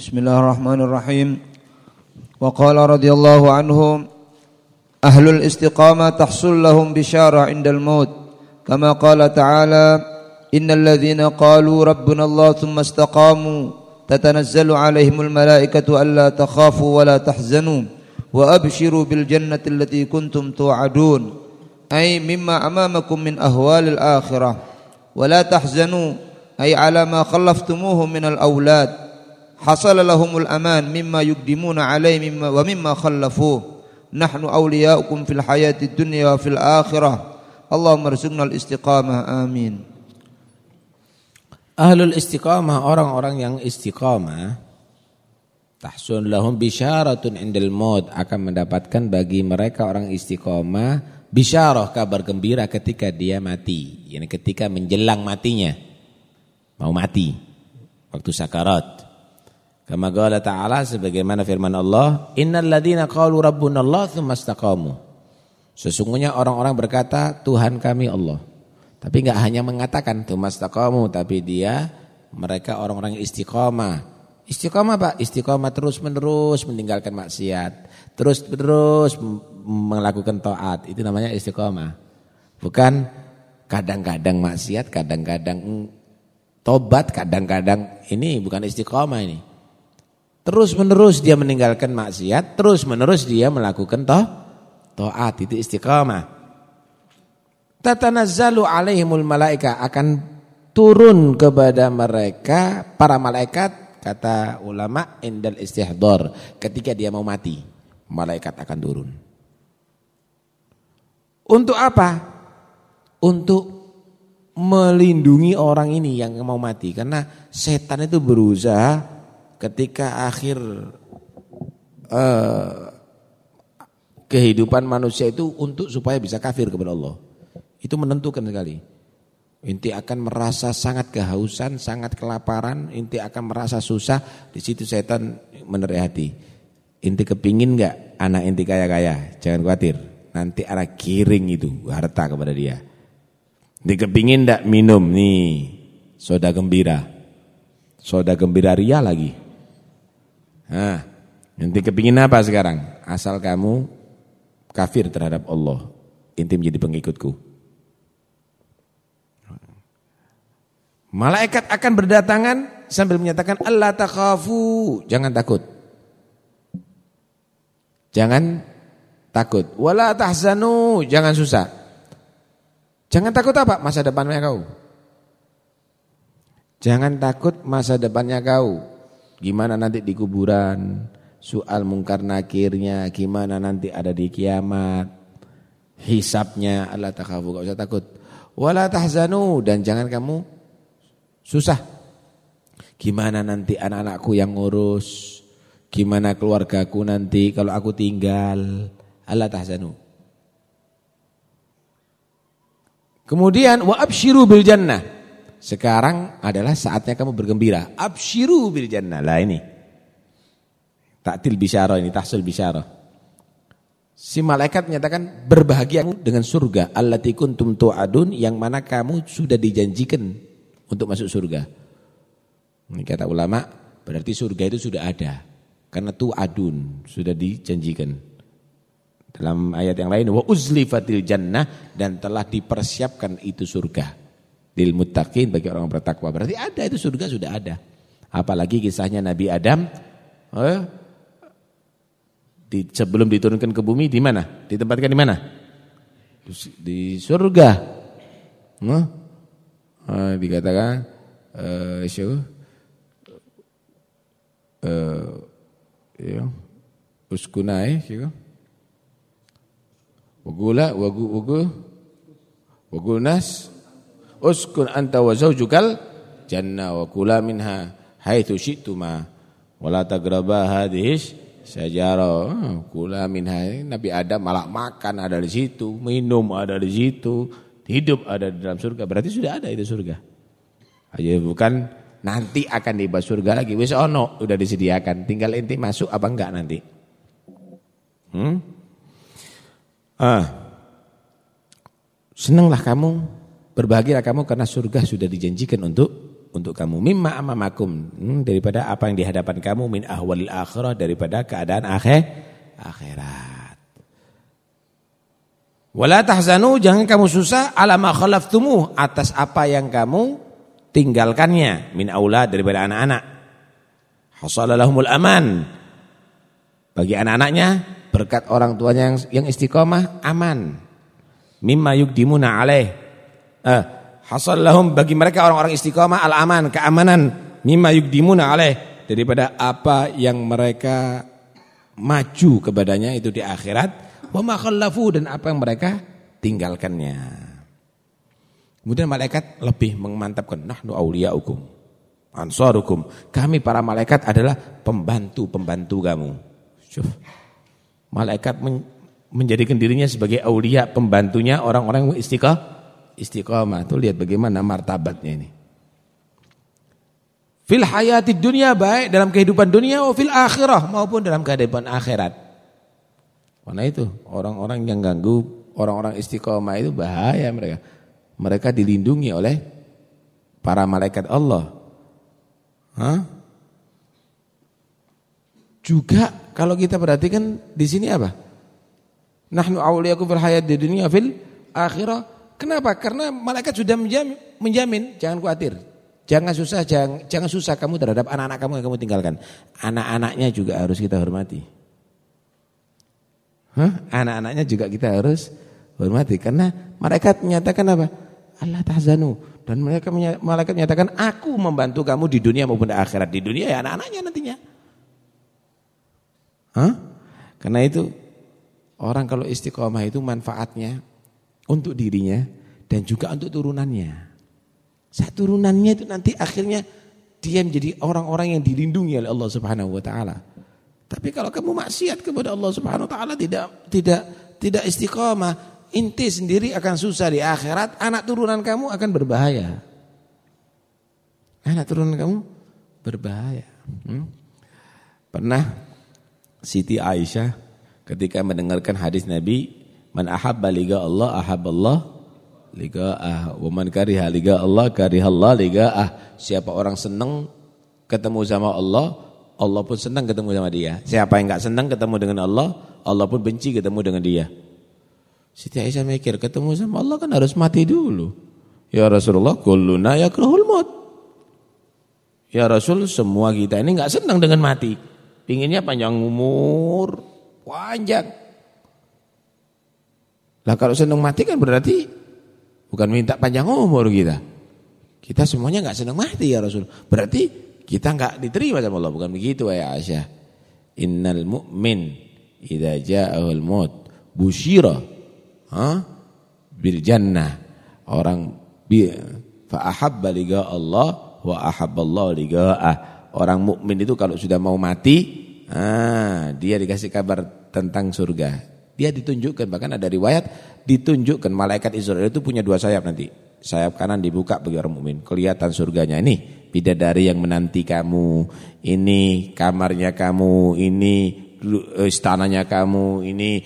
بسم الله الرحمن الرحيم وقال رضي الله عنهم أهل الاستقامة تحصل لهم بشارة عند الموت كما قال تعالى إن الذين قالوا ربنا الله ثم استقاموا تتنزل عليهم الملائكة ألا تخافوا ولا تحزنوا وأبشروا بالجنة التي كنتم توعدون أي مما أمامكم من أهوال الآخرة ولا تحزنوا أي على ما خلفتموه hasalalahumul aman mimma yukdimuna alai mimma wa mimma khallafu. Nahnu awliyaukum fil hayati dunia wa fil akhirah. Allahumma rzuqna al istiqamah amin. Ahlul istiqamah orang-orang yang istiqamah tahsun lahum bisyaratun indil maut akan mendapatkan bagi mereka orang istiqamah bisyarah kabar gembira ketika dia mati. Yakni ketika menjelang matinya. Mau mati. Waktu sakarat kama qala ta'ala sebagaimana firman Allah innal ladzina qalu rabbunallah tsumma istaqamu sesungguhnya orang-orang berkata Tuhan kami Allah tapi enggak hanya mengatakan tumastaqamu tapi dia mereka orang-orang istiqomah. Istiqomah Pak, istiqomah terus-menerus meninggalkan maksiat, terus-menerus melakukan taat. Itu namanya istiqomah. Bukan kadang-kadang maksiat, kadang-kadang tobat, kadang-kadang ini bukan istiqomah ini. Terus-menerus dia meninggalkan maksiat, terus-menerus dia melakukan toh, taat. Itu istiqomah tatanazzalu alaihimul malaika akan turun kepada mereka para malaikat kata ulama indal istihdar ketika dia mau mati malaikat akan turun untuk apa untuk melindungi orang ini yang mau mati karena setan itu berusaha ketika akhir uh, kehidupan manusia itu untuk supaya bisa kafir kepada Allah itu menentukan sekali. Inti akan merasa sangat kehausan, sangat kelaparan, inti akan merasa susah, di situ setan menerai. Inti kepingin enggak anak inti kaya-kaya? Jangan khawatir, nanti anak kiring itu harta kepada dia. Inti kepingin enggak minum nih, soda gembira. Soda gembira ria lagi. Nah, inti kepingin apa sekarang? Asal kamu kafir terhadap Allah, inti menjadi pengikutku. Malaikat akan berdatangan sambil menyatakan Allah takhafu, jangan takut. Jangan takut. Wala tahzanu, jangan susah. Jangan takut apa? Masa depannya kau. Jangan takut masa depannya kau. Gimana nanti di kuburan, soal mungkar nakirnya, gimana nanti ada di kiamat. Hisapnya Allah takhafu, gak usah takut. Wala tahzanu dan jangan kamu Susah. Gimana nanti anak-anakku yang ngurus? Gimana keluargaku nanti kalau aku tinggal? Allah tahzanu. Kemudian wa absyiru bil jannah. Sekarang adalah saatnya kamu bergembira. Absyiru bil jannah. Lah ini. Taktil bisyarah ini, tahsil bisyarah. Si malaikat menyatakan berbahagia dengan surga allati kuntum tu'adun yang mana kamu sudah dijanjikan untuk masuk surga. Ini kata ulama, berarti surga itu sudah ada. Karena tu adun, sudah dijanjikan. Dalam ayat yang lain, wa uzlifatil jannah dan telah dipersiapkan itu surga. Lil muttaqin bagi orang bertakwa. Berarti ada itu surga sudah ada. Apalagi kisahnya Nabi Adam eh, di, sebelum diturunkan ke bumi di mana? Ditempatkan di mana? Di surga. Nah, uh, dikatakan uh, siapa? Uh, ya, uskunai? Wagula wagu wagu wagulnas uskun anta wa zaujukal jannah wa kula minha haitsu syi'tuma. Wala tagraba hadhihi syajara. Kula minha. Nabi Adam malah makan ada di situ minum ada di situ hidup ada di dalam surga. Berarti sudah ada itu surga. Aja bukan nanti akan dibahas surga lagi. Wis ono udah disediakan. Tinggal inti masuk apa enggak nanti? Hmm? ah. Senanglah kamu berbahagialah kamu karena surga sudah dijanjikan untuk untuk kamu mimma amamakum hmm, daripada apa yang di hadapan kamu min ahwalil akhirah daripada keadaan akhir akhirat. Wala tahzanu jangan kamu susah ala ma khalaftumu atas apa yang kamu tinggalkannya min aulad daripada anak-anak. Hasalalahumul aman. Bagi anak-anaknya berkat orang tuanya yang, yang istiqomah aman. Mimma yukdimuna alaih. Eh, hasalahum bagi mereka orang-orang istiqomah al-aman, keamanan mimma yukdimuna alaih daripada apa yang mereka maju kepadanya itu di akhirat wa dan apa yang mereka tinggalkannya. Kemudian malaikat lebih memantapkan nahnu auliyaukum ansarukum. Kami para malaikat adalah pembantu-pembantu kamu. Malaikat men menjadikan dirinya sebagai aulia pembantunya orang-orang istiqamah. Istiqamah. Tuh lihat bagaimana martabatnya ini. Fil hayati dunia baik dalam kehidupan dunia fil akhirah maupun dalam kehidupan akhirat. Karena itu orang-orang yang ganggu orang-orang istiqomah itu bahaya mereka. Mereka dilindungi oleh para malaikat Allah. Hah? Juga kalau kita perhatikan di sini apa? Nahnu awliyakum fil hayat di dunia fil akhirah. Kenapa? Karena malaikat sudah menjamin, menjamin jangan khawatir. Jangan susah, jangan, jangan susah kamu terhadap anak-anak kamu yang kamu tinggalkan. Anak-anaknya juga harus kita hormati. Anak-anaknya juga kita harus hormati karena malaikat menyatakan apa? Allah tahzanu dan mereka malaikat menyatakan aku membantu kamu di dunia maupun di akhirat. Di dunia ya anak-anaknya nantinya. Hah? Karena itu orang kalau istiqomah itu manfaatnya untuk dirinya dan juga untuk turunannya. Saat turunannya itu nanti akhirnya dia menjadi orang-orang yang dilindungi oleh Allah Subhanahu wa taala. Tapi kalau kamu maksiat kepada Allah Subhanahu wa taala tidak tidak tidak istiqomah, inti sendiri akan susah di akhirat, anak turunan kamu akan berbahaya. Anak turunan kamu berbahaya. Hmm? Pernah Siti Aisyah ketika mendengarkan hadis Nabi, "Man ahabba liga Allah ahabballah liga ah, wa man kariha liga Allah karihallah liga ah." Siapa orang senang ketemu sama Allah, Allah pun senang ketemu sama dia. Siapa yang enggak senang ketemu dengan Allah, Allah pun benci ketemu dengan dia. Siti Aisyah mikir, ketemu sama Allah kan harus mati dulu. Ya Rasulullah, kulluna yakrahul maut. Ya Rasul, semua kita ini enggak senang dengan mati. Pinginnya panjang umur, panjang. Lah kalau senang mati kan berarti bukan minta panjang umur kita. Kita semuanya enggak senang mati ya Rasul. Berarti kita enggak diterima sama Allah, bukan begitu ya Aisyah. Innal mu'min idza ja'ahul maut busyira ha bil jannah. Orang bi fa ahabba liga Allah wa ahabballahu liga'ah. Orang mukmin itu kalau sudah mau mati, ah, dia dikasih kabar tentang surga. Dia ditunjukkan bahkan ada riwayat ditunjukkan malaikat Israel itu punya dua sayap nanti. Sayap kanan dibuka bagi orang mukmin, kelihatan surganya. Ini bidadari yang menanti kamu, ini kamarnya kamu, ini istananya kamu, ini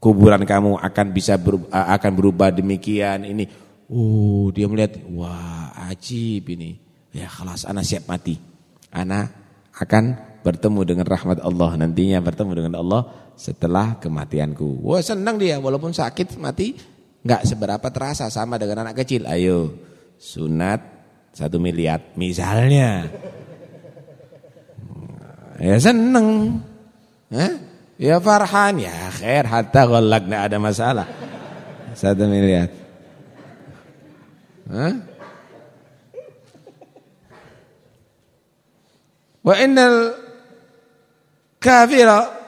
kuburan kamu akan bisa berubah, akan berubah demikian ini. Oh, dia melihat, wah, ajib ini. Ya, kelas anak siap mati. Anak akan bertemu dengan rahmat Allah nantinya bertemu dengan Allah setelah kematianku. Wah, senang dia walaupun sakit mati enggak seberapa terasa sama dengan anak kecil. Ayo, sunat satu miliar misalnya ya seneng Hah? ya farhan ya khair hatta ghalak tidak ada masalah satu miliar Hah? wa innal kafira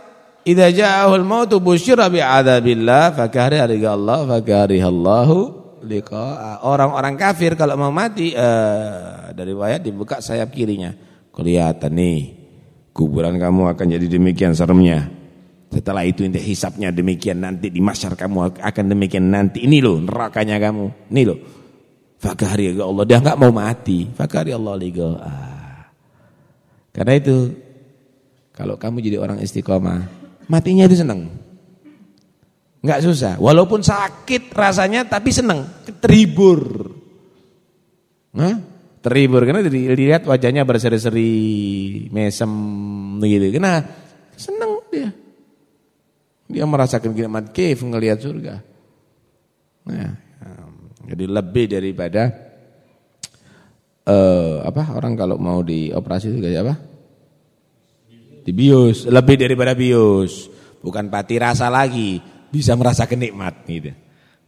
idza ja'ahu al-maut busyira bi'adabillah fakariha Allah fakariha Allahu liqa orang-orang kafir kalau mau mati uh, dari wayat dibuka sayap kirinya. Kelihatan nih kuburan kamu akan jadi demikian seremnya. Setelah itu inti hisapnya demikian nanti di masyar kamu akan demikian nanti. Ini loh nerakanya kamu. Ini loh. Fakari ya Allah dia nggak mau mati. Fakari Allah liqa ah. karena itu kalau kamu jadi orang istiqomah matinya itu senang Enggak susah. Walaupun sakit rasanya tapi senang, terhibur. Hah? terhibur karena dilihat wajahnya berseri-seri mesem gitu. Karena senang dia. Dia merasakan nikmat kif ngelihat surga. Nah, jadi lebih daripada uh, apa orang kalau mau dioperasi itu apa? Di bius, lebih daripada bius. Bukan pati rasa lagi, bisa merasakan nikmat gitu.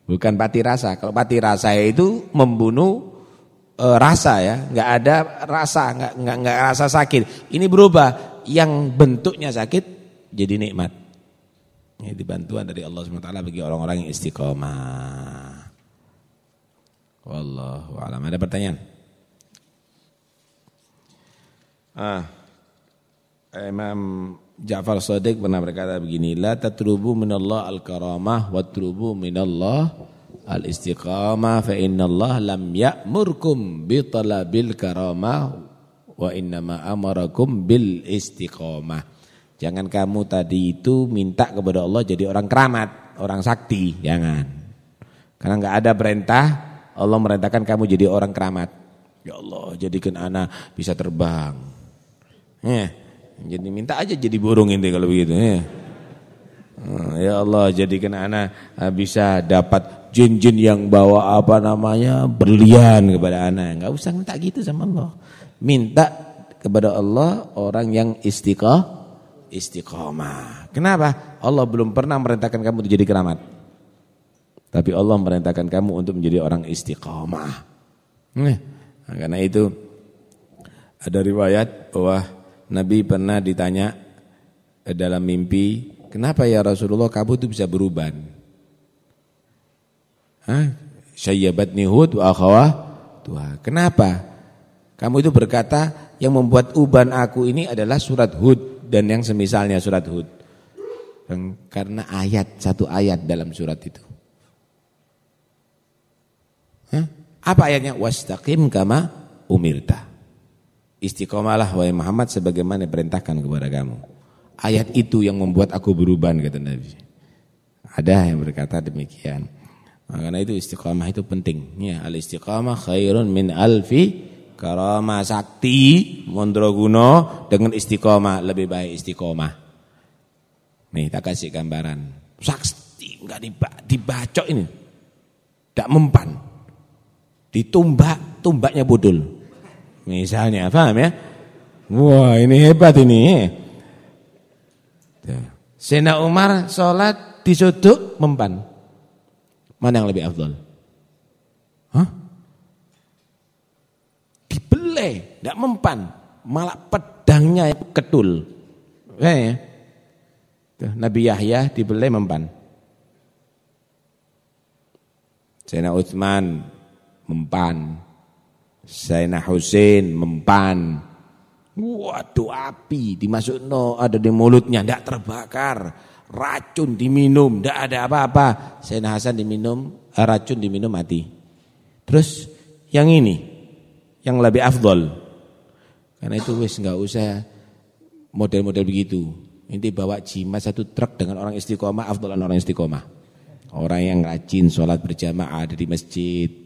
Bukan pati rasa. Kalau pati rasa itu membunuh e, rasa ya, nggak ada rasa, nggak nggak nggak rasa sakit. Ini berubah, yang bentuknya sakit jadi nikmat. Ini dibantuan dari Allah SWT bagi orang-orang yang istiqomah. Wallahu a'lam. Ada pertanyaan? Ah. Imam Ja'far Shadiq pernah berkata begini, la tatrubu minallah al-karamah wa trubu minallah al-istiqamah fa innallaha lam ya'murkum bi talabil karamah wa innama amarakum bil istiqamah. Jangan kamu tadi itu minta kepada Allah jadi orang keramat, orang sakti, jangan. Karena enggak ada perintah Allah merintahkan kamu jadi orang keramat. Ya Allah, jadikan anak bisa terbang. Eh, jadi minta aja jadi burung ini kalau begitu, ya. Ya Allah, jadikan anak ah, bisa dapat jin-jin yang bawa apa namanya berlian kepada anak. Enggak usah minta gitu sama Allah. Minta kepada Allah orang yang istiqah istiqomah. Kenapa? Allah belum pernah merintahkan kamu menjadi keramat. Tapi Allah merintahkan kamu untuk menjadi orang istiqomah. Nah, karena itu ada riwayat bahwa Nabi pernah ditanya dalam mimpi, "Kenapa ya Rasulullah kamu itu bisa beruban?" Syayyabatni Hud wa akhawah Tuhan. Kenapa? Kamu itu berkata yang membuat uban aku ini adalah surat Hud dan yang semisalnya surat Hud. Karena ayat, satu ayat dalam surat itu. Hah? Apa ayatnya? Wastaqim kama umirta. Istiqomalah wahai Muhammad sebagaimana diperintahkan kepada kamu. Ayat itu yang membuat aku beruban kata Nabi. Ada yang berkata demikian. Karena itu istiqamah itu penting. Ya, al istiqamah khairun min alfi karama sakti mondraguna dengan istiqamah lebih baik istiqamah. Nih, tak kasih gambaran. Sakti enggak dibacok ini. Tidak mempan. Ditumbak, tumbaknya bodol. Misalnya, paham ya? Wah, ini hebat ini. Sena Umar sholat disuduk mempan. Mana yang lebih afdal? Hah? Dibeleh, tidak mempan. Malah pedangnya ketul. Eh, ya. Nabi Yahya dibeleh mempan. Sayyidina Utsman mempan. Sayyidina Husain mempan. Waduh api dimasuk no ada di mulutnya tidak terbakar racun diminum, tidak ada apa-apa. Sayyidina Hasan diminum, eh, racun diminum mati. Terus yang ini, yang lebih afdol. Karena itu wis nggak usah model-model begitu. Ini bawa jimat satu truk dengan orang istiqomah, afdolan orang istiqomah. Orang yang rajin sholat berjamaah ada di masjid.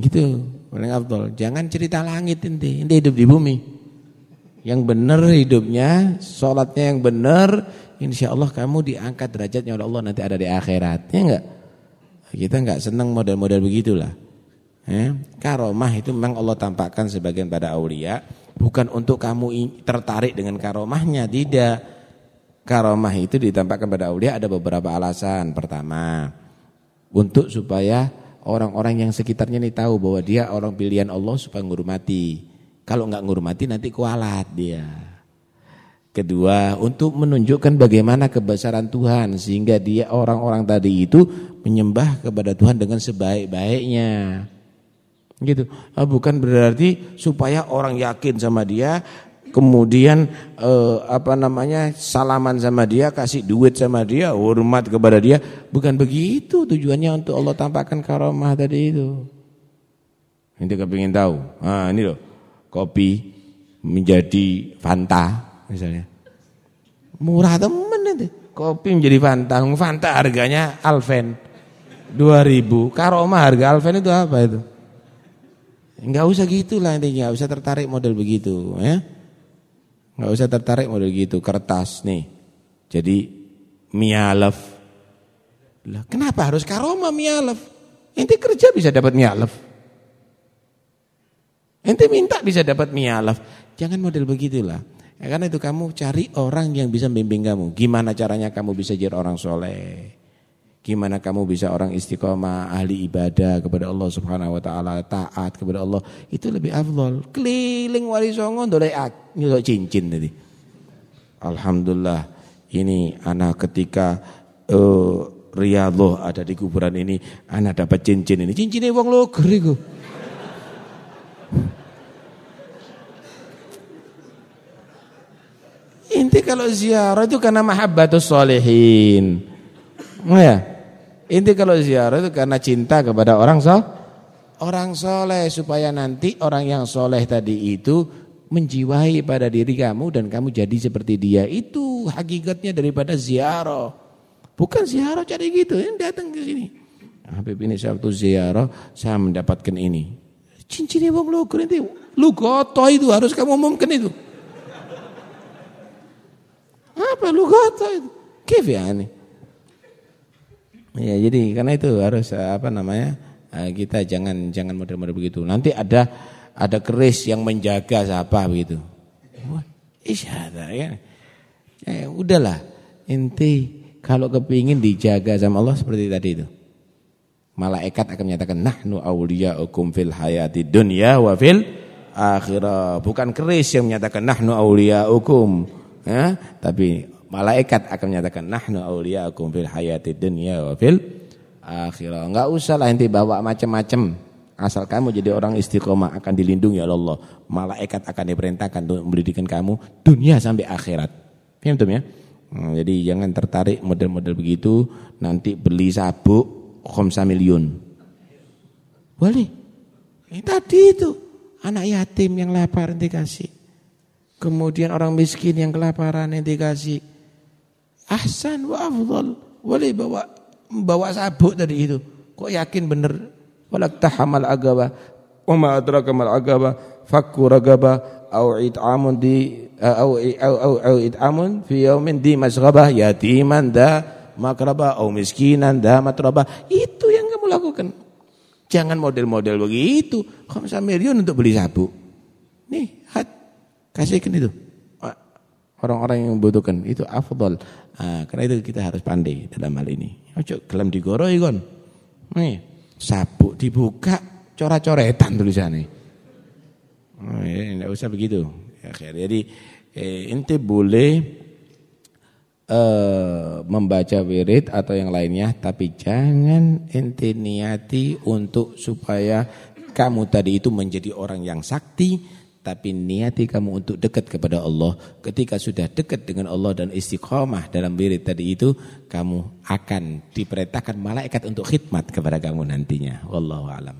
Gitu, paling afdol. Jangan cerita langit ini, ini hidup di bumi. Yang benar hidupnya, sholatnya yang benar, insya Allah kamu diangkat derajatnya oleh Allah nanti ada di akhirat. Ya enggak? Kita enggak senang model-model begitulah. Ya, karomah itu memang Allah tampakkan sebagian pada aulia bukan untuk kamu tertarik dengan karomahnya, tidak. Karomah itu ditampakkan pada aulia ada beberapa alasan. Pertama, untuk supaya orang-orang yang sekitarnya ini tahu bahwa dia orang pilihan Allah supaya ngurmati. Kalau enggak ngurmati nanti kualat dia. Kedua, untuk menunjukkan bagaimana kebesaran Tuhan sehingga dia orang-orang tadi itu menyembah kepada Tuhan dengan sebaik-baiknya. Gitu. Ah, bukan berarti supaya orang yakin sama dia, kemudian eh, apa namanya? salaman sama dia, kasih duit sama dia, hormat kepada dia, bukan begitu tujuannya untuk Allah tampakkan karomah tadi itu. Ini kepingin tahu. Ah, ini loh. Kopi menjadi Fanta misalnya. Murah temen itu. Kopi menjadi Fanta. Fanta harganya Alven. 2000. Karoma harga Alven itu apa itu? Enggak usah gitulah intinya, enggak usah tertarik model begitu, ya. Enggak usah tertarik model gitu, kertas nih. Jadi mialaf. Lah, kenapa harus karoma mialaf? Ente kerja bisa dapat mialaf. Ente minta bisa dapat mialaf. Jangan model begitulah. Ya, karena itu kamu cari orang yang bisa membimbing kamu. Gimana caranya kamu bisa jadi orang soleh. Gimana kamu bisa orang istiqomah, ahli ibadah kepada Allah Subhanahu wa taala, taat kepada Allah, itu lebih afdol. Keliling wali songo ndolek nyolok cincin tadi. Alhamdulillah ini anak ketika uh, riyadhah ada di kuburan ini, anak dapat cincin ini. Cincinnya wong loger iku. Inti kalau ziarah itu karena mahabbatus solehin. Ya. Inti kalau ziarah itu karena cinta kepada orang so, orang soleh supaya nanti orang yang soleh tadi itu menjiwai pada diri kamu dan kamu jadi seperti dia. Itu hakikatnya daripada ziarah. Bukan ziarah cari gitu, yang datang ke sini. Habib ini waktu ziarah saya mendapatkan ini. Cincinnya wong lu nanti lu goto itu harus kamu umumkan itu. Apa lu goto itu? Kif ya ini? Ya, jadi karena itu harus eh, apa namanya? Eh, kita jangan jangan model-model begitu. Nanti ada ada keris yang menjaga siapa begitu. Isyada ya. Ya udahlah. Inti kalau kepingin dijaga sama Allah seperti tadi itu. Malaikat akan menyatakan nahnu awliya'ukum fil hayati dunya wa fil akhirah. Bukan keris yang menyatakan nahnu awliya'ukum, ya, tapi Malaikat akan menyatakan nahnu auliyaakum fil hayatid dunya wa fil akhirah. Enggak usah lah nanti bawa macam-macam. Asal kamu jadi orang istiqomah akan dilindungi oleh Allah. Malaikat akan diperintahkan untuk mendidikan kamu dunia sampai akhirat. Paham tuh ya? Hmm, jadi jangan tertarik model-model begitu nanti beli sabuk khamsa miliun. Boleh. Ini tadi itu anak yatim yang lapar nanti kasih. Kemudian orang miskin yang kelaparan nanti kasih ahsan wa afdal. Boleh bawa bawa sabuk tadi itu. Kok yakin benar? Walak tahamal agaba. Wa ma adraka mal agaba. Fakku ragaba au it'amun di au au au, au it'amun fi yaumin di masghabah yatiman da makraba au miskinan da matraba. Itu yang kamu lakukan. Jangan model-model begitu. Khamsa miliun untuk beli sabuk. Nih, hat kasihkan itu. Orang-orang yang membutuhkan itu afdal. Nah, karena itu kita harus pandai dalam hal ini. Ojo gelam digoroi kon. Nih, sabuk dibuka coret-coretan tulisannya. Oh, ya, enggak usah begitu. Ya, jadi eh, inti boleh eh, membaca wirid atau yang lainnya, tapi jangan inti niati untuk supaya kamu tadi itu menjadi orang yang sakti tapi niati kamu untuk dekat kepada Allah. Ketika sudah dekat dengan Allah dan istiqomah dalam wirid tadi itu, kamu akan diperintahkan malaikat untuk khidmat kepada kamu nantinya. Wallahu a'lam.